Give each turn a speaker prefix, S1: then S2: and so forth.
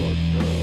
S1: Lord.